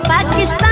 Pakistan